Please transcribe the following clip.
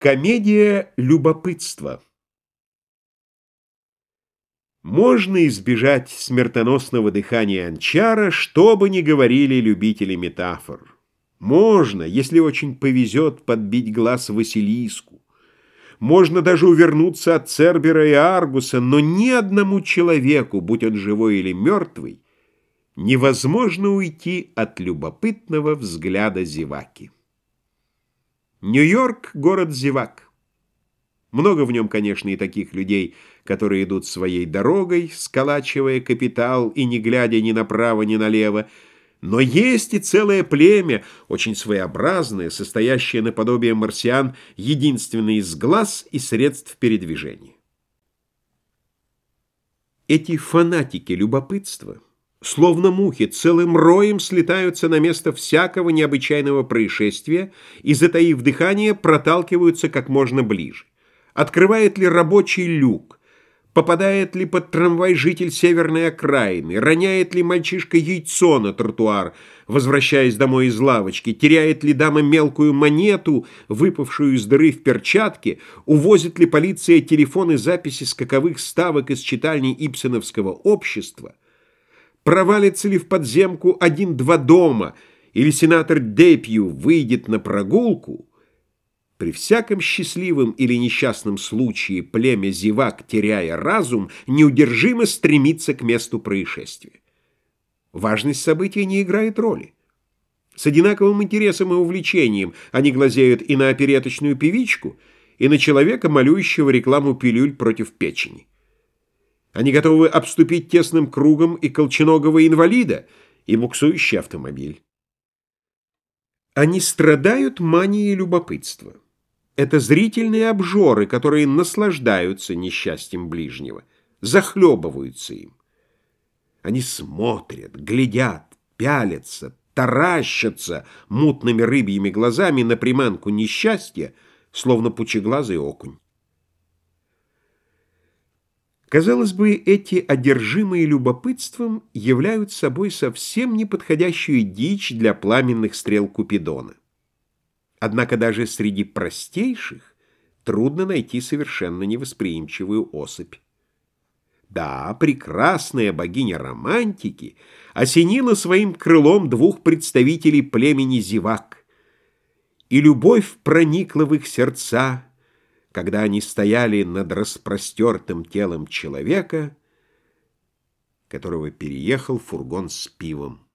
Комедия любопытства Можно избежать смертоносного дыхания анчара, что бы ни говорили любители метафор. Можно, если очень повезет, подбить глаз Василиску. Можно даже увернуться от Цербера и Аргуса, но ни одному человеку, будь он живой или мертвый, невозможно уйти от любопытного взгляда зеваки. Нью-Йорк — город зевак. Много в нем, конечно, и таких людей, которые идут своей дорогой, сколачивая капитал и не глядя ни направо, ни налево, но есть и целое племя, очень своеобразное, состоящее наподобие марсиан, единственное из глаз и средств передвижения. Эти фанатики любопытства — Словно мухи, целым роем слетаются на место всякого необычайного происшествия и, затаив дыхание, проталкиваются как можно ближе. Открывает ли рабочий люк? Попадает ли под трамвай житель северной окраины? Роняет ли мальчишка яйцо на тротуар, возвращаясь домой из лавочки? Теряет ли дама мелкую монету, выпавшую из дыры в перчатке? Увозит ли полиция телефоны записи скаковых ставок из читальни Ипсоновского общества? Провалится ли в подземку один-два дома, или сенатор Депью выйдет на прогулку, при всяком счастливом или несчастном случае племя зевак, теряя разум, неудержимо стремится к месту происшествия. Важность события не играет роли. С одинаковым интересом и увлечением они глазеют и на опереточную певичку, и на человека, молюющего рекламу пилюль против печени. Они готовы обступить тесным кругом и колченогого инвалида, и буксующий автомобиль. Они страдают манией любопытства. Это зрительные обжоры, которые наслаждаются несчастьем ближнего, захлебываются им. Они смотрят, глядят, пялятся, таращатся мутными рыбьими глазами на приманку несчастья, словно пучеглазый окунь. Казалось бы, эти одержимые любопытством являют собой совсем неподходящую дичь для пламенных стрел Купидона. Однако даже среди простейших трудно найти совершенно невосприимчивую особь. Да, прекрасная богиня романтики осенила своим крылом двух представителей племени зевак, и любовь проникла в их сердца, когда они стояли над распростертым телом человека, которого переехал фургон с пивом.